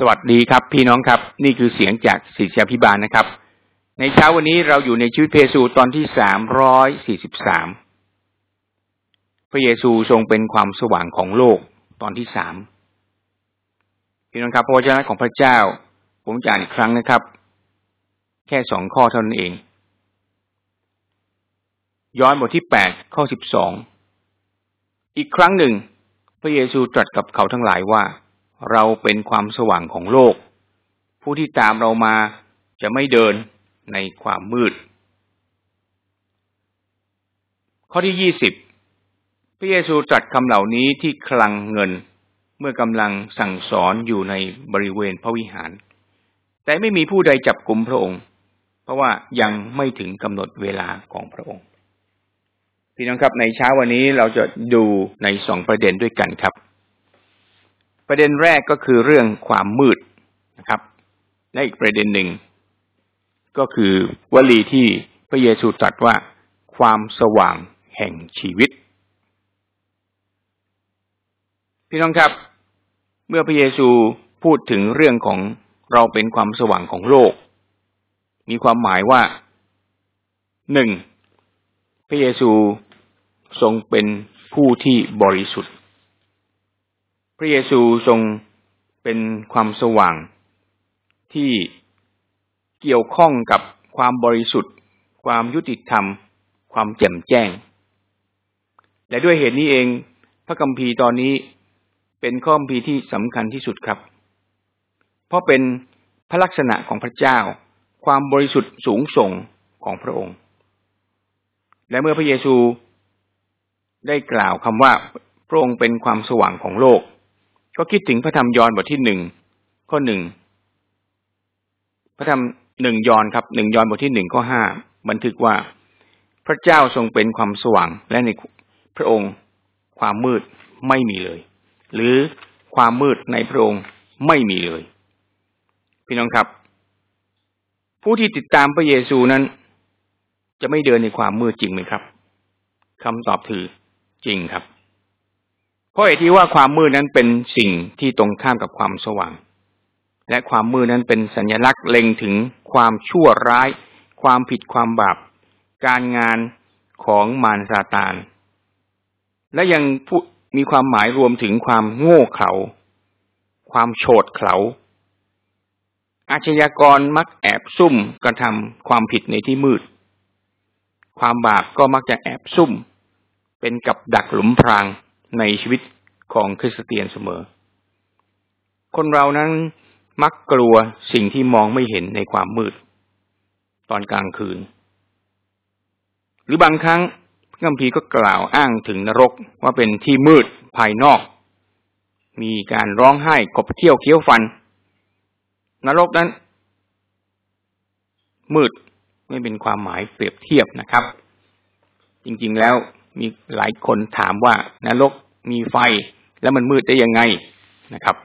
สวัสดีครับ พี่น้องครับ นี่คือเสียงจากศิษยาพิบาลนะครับ ในเช้าวันนี้เราอยู่ในชีวิตเพซูตอนที่สามร้อยสี่สิบสามพระเยซูทรงเป็นความสว่างของโลกตอนที่สามพี่น้องครับพระวจนะของพระเจ้า ผมจะอ่านอีกครั้งนะครับ แค่สองข้อเท่านั้นเอง ย้อนบทที่แปดข้อสิบสองอีกครั้งหนึ่ง พระเยซูตรัสกับเขาทั้งหลายว่า เราเป็นความสว่างของโลก ผู้ที่ตามเรามาจะไม่เดินในความมืด ข้อที่ยี่สิบพระเยซูตรัสคำเหล่านี้ที่คลังเงินเมื่อกำลังสั่งสอนอยู่ในบริเวณพระวิหาร แต่ไม่มีผู้ใดจับกลุ่มพระองค์ เพราะว่ายังไม่ถึงกำหนดเวลาของพระองค์ พี่น้องครับในเช้าวันนี้เราจะดูในสองประเด็นด้วยกันครับ ประเด็นแรกก็คือเรื่องความมืดนะครับ และอีกประเด็นหนึ่ง ก็คือวลีที่พระเยซูตรัสว่าความสว่างแห่งชีวิต พี่น้องครับ เมื่อพระเยซูพูดถึงเรื่องของเราเป็นความสว่างของโลก มีความหมายว่าหนึ่งพระเยซูทรงเป็นผู้ที่บริสุทธิ์ พระเยซูทรงเป็นความสว่างที่เกี่ยวข้องกับความบริสุทธิ์ ความยุติธรรม ความแจ่มแจ้ง และด้วยเหตุนี้เอง พระคัมภีร์ตอนนี้เป็นข้อคัมภีร์ที่สำคัญที่สุดครับ เพราะเป็นพระลักษณะของพระเจ้า ความบริสุทธิ์สูงส่งของพระองค์ และเมื่อพระเยซูได้กล่าวคำว่าพระองค์เป็นความสว่างของโลก ก็คิดถึงพระธรรมยอห์นบทที่หนึ่งข้อหนึ่งพระธรรมหนึ่งยอห์นครับหนึ่งยอห์นบทที่หนึ่งข้อห้าบันทึกว่า พระเจ้าทรงเป็นความสว่างและในพระองค์ความมืดไม่มีเลย หรือความมืดในพระองค์ไม่มีเลย พี่น้องครับ ผู้ที่ติดตามพระเยซูนั้น จะไม่เดินในความมืดจริงไหมครับคำตอบคือจริงครับ เพราะเหตุที่ว่าความมืดนั้นเป็นสิ่งที่ตรงข้ามกับความสว่าง และความมืดนั้นเป็นสัญลักษณ์เล็งถึงความชั่วร้าย ความผิดความบาป การงานของมารซาตาน และยังมีความหมายรวมถึงความโง่เขลาความโฉดเขลาอาชญากรมักแอบซุ่มกระทำความผิดในที่มืด ความบาปก็มักจะแอบซุ่ม เป็นกับดักหลุมพราง ในชีวิตของคริสเตียนเสมอ คนเรานั้นมักกลัวสิ่งที่มองไม่เห็นในความมืด ตอนกลางคืน หรือบางครั้งพระคัมภีร์ก็กล่าวอ้างถึงนรกว่าเป็นที่มืดภายนอก มีการร้องไห้กบเที่ยวเคี้ยวฟัน นรกนั้น มืดไม่เป็นความหมายเปรียบเทียบนะครับ จริงๆแล้ว มีหลายคนถามว่านรกมีไฟแล้วมันมืดได้ยังไงนะครับ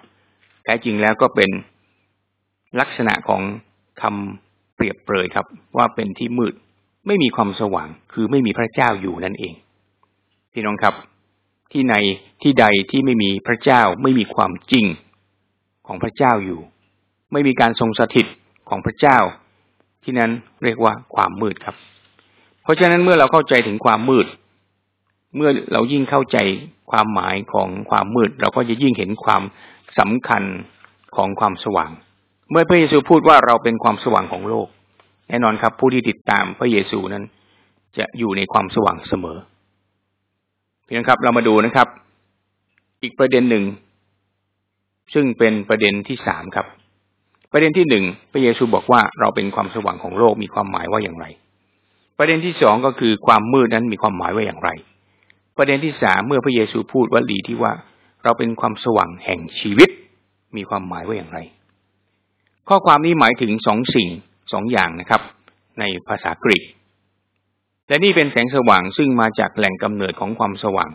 แท้จริงแล้วก็เป็นลักษณะของคำเปรียบเปรยครับ ว่าเป็นที่มืดไม่มีความสว่าง คือไม่มีพระเจ้าอยู่นั่นเอง พี่น้องครับ ที่ในที่ใดที่ไม่มีพระเจ้าไม่มีความจริงของพระเจ้าอยู่ ไม่มีการทรงสถิตของพระเจ้า ที่นั้นเรียกว่าความมืดครับ เพราะฉะนั้นเมื่อเราเข้าใจถึงความมืด เมื่อเรายิ่งเข้าใจความหมายของความมืด เราก็จะยิ่งเห็นความสำคัญของความสว่าง เมื่อพระเยซูพูดว่าเราเป็นความสว่างของโลก แน่นอนครับ ผู้ที่ติดตามพระเยซูนั้น จะอยู่ในความสว่างเสมอเพียงครับเรามาดูนะครับ อีกประเด็นหนึ่ง ซึ่งเป็นประเด็นที่สามครับ ประเด็นที่หนึ่งพระเยซูบอกว่าเราเป็นความสว่างของโลกมีความหมายว่าอย่างไร ประเด็นที่สองก็คือความมืดนั้นมีความหมายว่าอย่างไร ประเด็นที่สามเมื่อพระเยซูพูดวลีที่ว่าเราเป็นความสว่างแห่งชีวิต มีความหมายว่าอย่างไร ข้อความนี้หมายถึงสองสิ่งสองอย่างนะครับ ในภาษากรีกและนี่เป็นแสงสว่างซึ่งมาจากแหล่งกำเนิดของความสว่าง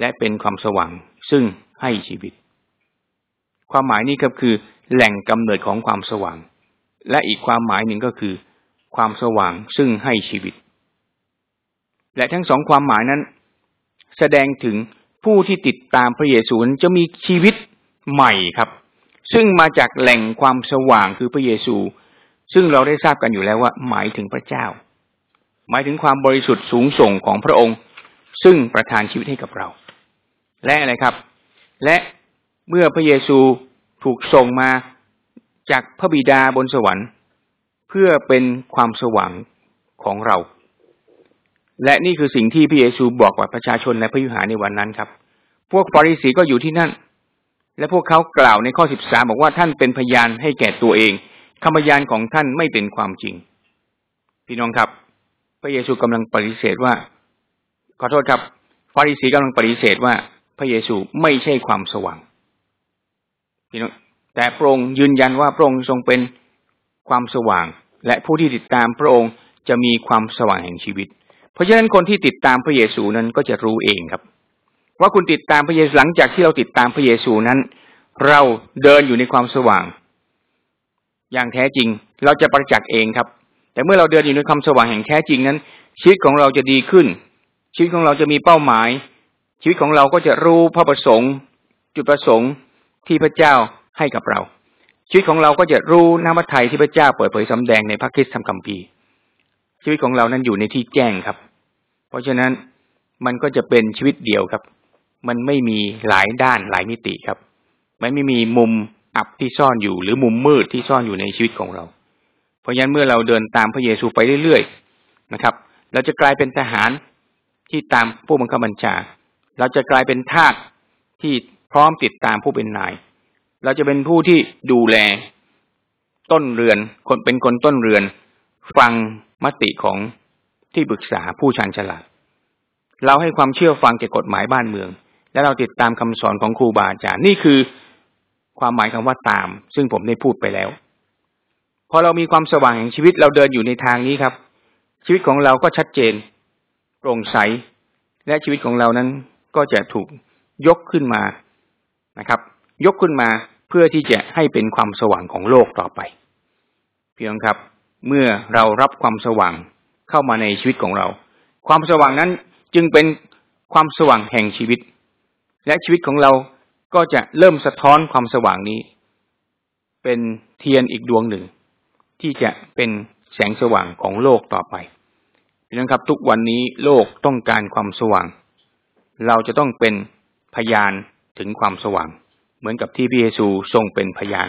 และเป็นความสว่างซึ่งให้ชีวิต ความหมายนี้ครับคือ แหล่งกำเนิดของความสว่าง และอีกความหมายหนึ่งก็คือ ความสว่างซึ่งให้ชีวิต และทั้งสองความหมายนั้น แสดงถึงผู้ที่ติดตามพระเยซูจะมีชีวิตใหม่ครับ ซึ่งมาจากแหล่งความสว่างคือพระเยซู ซึ่งเราได้ทราบกันอยู่แล้วว่า หมายถึงพระเจ้า หมายถึงความบริสุทธิ์สูงส่งของพระองค์ ซึ่งประทานชีวิตให้กับเรา และอะไรครับ และเมื่อพระเยซูถูกส่งมาจากพระบิดาบนสวรรค์ เพื่อเป็นความสว่างของเรา และนี่คือสิ่งที่พระเยซูบอกกับประชาชนและพระยุหาในวันนั้นครับ พวกฟาริสีก็อยู่ที่นั่น และพวกเขากล่าวในข้อสิบสามบอกว่าท่านเป็นพยานให้แก่ตัวเองคำพยานของท่านไม่เป็นความจริง พี่น้องครับ พระเยซูกำลังปฏิเสธว่า ขอโทษครับฟาริสีกำลังปฏิเสธว่า พระเยซูไม่ใช่ความสว่างพี่น้องแต่พระองค์ยืนยันว่าพระองค์ทรงเป็นความสว่าง และผู้ที่ติดตามพระองค์จะมีความสว่างแห่งชีวิต เพราะฉะนั้นคนที่ติดตามพระเยซูนั้นก็จะรู้เองครับ ว่าคุณติดตามพระเยซูหลังจากที่เราติดตามพระเยซูนั้น เราเดินอยู่ในความสว่าง อย่างแท้จริง เราจะประจักษ์เองครับ แต่เมื่อเราเดินอยู่ในความสว่างแห่งแท้จริงนั้น ชีวิตของเราจะดีขึ้น ชีวิตของเราจะมีเป้าหมาย ชีวิตของเราก็จะรู้พระประสงค์ จุดประสงค์ที่พระเจ้าให้กับเรา ชีวิตของเราก็จะรู้น้ำพระทัยที่พระเจ้าเปิดเผยสำแดงในพระคิดธรรมคัมภีร์ชีวิตของเรานั้นอยู่ในที่แจ้งครับ เพราะฉะนั้นมันก็จะเป็นชีวิตเดียวครับ มันไม่มีหลายด้านหลายมิติครับ มันไม่มีมุมอับที่ซ่อนอยู่ หรือมุมมืดที่ซ่อนอยู่ในชีวิตของเรา เพราะฉะนั้นเมื่อเราเดินตามพระเยซูไปเรื่อยๆนะครับ เราจะกลายเป็นทหารที่ตามผู้บังคับบัญชา เราจะกลายเป็นทาสที่พร้อมติดตามผู้เป็นนาย เราจะเป็นผู้ที่ดูแลต้นเรือน คนเป็นคนต้นเรือน ฟังมติของ ที่ปรึกษาผู้ชันฉลาด เราให้ความเชื่อฟังเกี่ยวกับกฎหมายบ้านเมือง และเราติดตามคำสอนของครูบาอาจารย์นี่คือความหมายคำว่าตาม ซึ่งผมได้พูดไปแล้ว พอเรามีความสว่างแห่งชีวิตเราเดินอยู่ในทางนี้ครับ ชีวิตของเราก็ชัดเจนโปร่งใส และชีวิตของเรานั้นก็จะถูกยกขึ้นมานะครับ ยกขึ้นมาเพื่อที่จะให้เป็นความสว่างของโลกต่อไป เพียงครับ เมื่อเรารับความสว่าง เข้ามาในชีวิตของเรา ความสว่างนั้นจึงเป็นความสว่างแห่งชีวิต และชีวิตของเราก็จะเริ่มสะท้อนความสว่างนี้ เป็นเทียนอีกดวงหนึ่ง ที่จะเป็นแสงสว่างของโลกต่อไปเพียงครับ ทุกวันนี้โลกต้องการความสว่าง เราจะต้องเป็นพยานถึงความสว่าง เหมือนกับที่พระเยซูทรงเป็นพยาน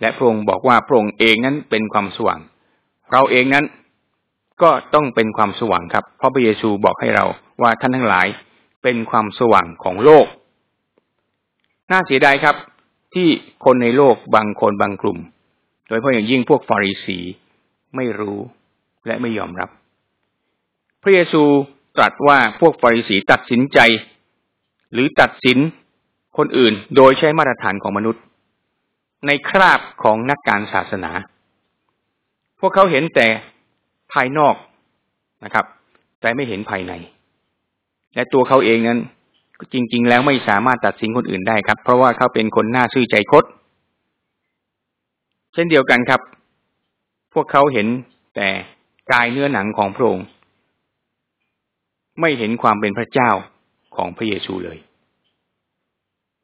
และพระองค์บอกว่าพระองค์เองนั้นเป็นความสว่าง เราเองนั้น ก็ต้องเป็นความสว่างครับ เพราะพระเยซูบอกให้เราว่าท่านทั้งหลายเป็นความสว่างของโลก น่าเสียดายครับ ที่คนในโลกบางคนบางกลุ่ม โดยเฉพาะอย่างยิ่งพวกฟาริสีไม่รู้และไม่ยอมรับ พระเยซูตรัสว่าพวกฟาริสีตัดสินใจ หรือตัดสินคนอื่นโดยใช้มาตรฐานของมนุษย์ ในคราบของนักการศาสนา พวกเขาเห็นแต่ ภายนอกนะครับ แต่ไม่เห็นภายใน และตัวเขาเองนั้นจริง ๆ แล้วไม่สามารถตัดสินคนอื่นได้ครับ เพราะว่าเขาเป็นคนหน้าซื่อใจคดเช่นเดียวกันครับ พวกเขาเห็นแต่กายเนื้อหนังของพระองค์ไม่เห็นความเป็นพระเจ้าของพระเยซูเลย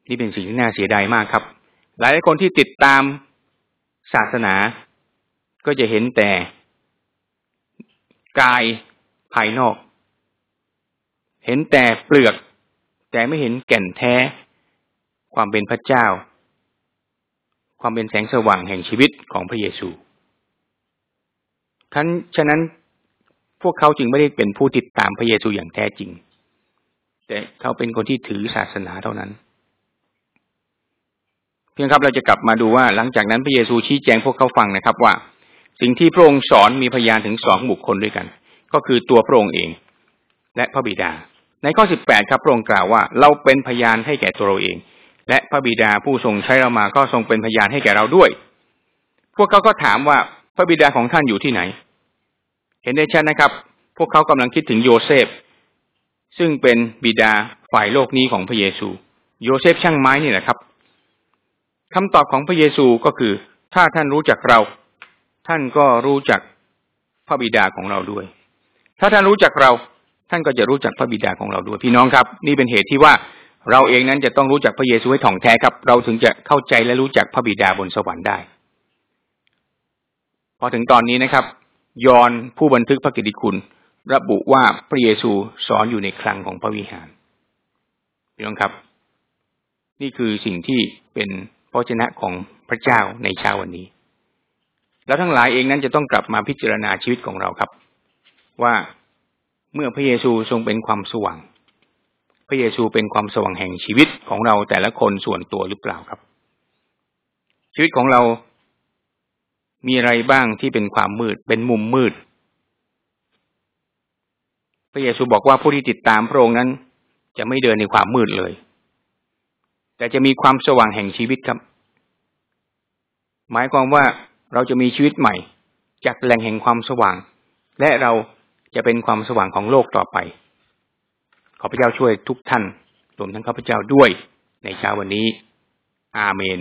นี่เป็นสิ่งที่น่าเสียดายมากครับ หลายคนที่ติดตามศาสนาก็จะเห็นแต่ กายภายนอก เห็นแต่เปลือก แต่ไม่เห็นแก่นแท้ ความเป็นพระเจ้า ความเป็นแสงสว่างแห่งชีวิตของพระเยซูท่านฉะนั้นพวกเขาจึงไม่ได้เป็นผู้ติดตามพระเยซูอย่างแท้จริง แต่เขาเป็นคนที่ถือศาสนาเท่านั้น เพียงครับเราจะกลับมาดูว่าหลังจากนั้นพระเยซูชี้แจงพวกเขาฟังนะครับว่า สิ่งที่พระองค์สอนมีพยานถึงสองบุคคลด้วยกัน ก็คือตัวพระองค์เอง และพระบิดา ในข้อสิบแปดครับพระองค์กล่าวว่า เราเป็นพยานให้แก่ตัวเราเอง และพระบิดาผู้ทรงใช้เรามาก็ทรงเป็นพยานให้แก่เราด้วย พวกเขาก็ถามว่าพระบิดาของท่านอยู่ที่ไหน เห็นได้ชัดนะครับ พวกเขากำลังคิดถึงโยเซฟ ซึ่งเป็นบิดาฝ่ายโลกนี้ของพระเยซู โยเซฟช่างไม้นี่แหละครับคำตอบของพระเยซูก็คือ ถ้าท่านรู้จักเรา ท่านก็รู้จักพระบิดาของเราด้วย ถ้าท่านรู้จักเรา ท่านก็จะรู้จักพระบิดาของเราด้วย พี่น้องครับ นี่เป็นเหตุที่ว่าเราเองนั้นจะต้องรู้จักพระเยซูให้ถ่องแท้ครับ เราถึงจะเข้าใจและรู้จักพระบิดาบนสวรรค์ได้ พอถึงตอนนี้นะครับ ยอนผู้บันทึกพระกิตติคุณ ระบุว่าพระเยซูสอนอยู่ในคลังของพระวิหารพี่น้องครับ นี่คือสิ่งที่เป็นพระชนะของพระเจ้าในเช้าวันนี้ แล้วทั้งหลายเองนั้นจะต้องกลับมาพิจารณาชีวิตของเราครับ ว่าเมื่อพระเยซูทรงเป็นความสว่าง พระเยซูเป็นความสว่างแห่งชีวิตของเราแต่ละคนส่วนตัวหรือเปล่าครับ ชีวิตของเรามีอะไรบ้างที่เป็นความมืด เป็นมุมมืด พระเยซูบอกว่าผู้ที่ติดตามพระองค์นั้น จะไม่เดินในความมืดเลย แต่จะมีความสว่างแห่งชีวิตครับ หมายความว่า เราจะมีชีวิตใหม่ จากแหล่งแห่งความสว่าง และเราจะเป็นความสว่างของโลกต่อไป ขอพระเจ้าช่วยทุกท่านรวมทั้งข้าพเจ้าด้วยในเช้าวันนี้ อาเมน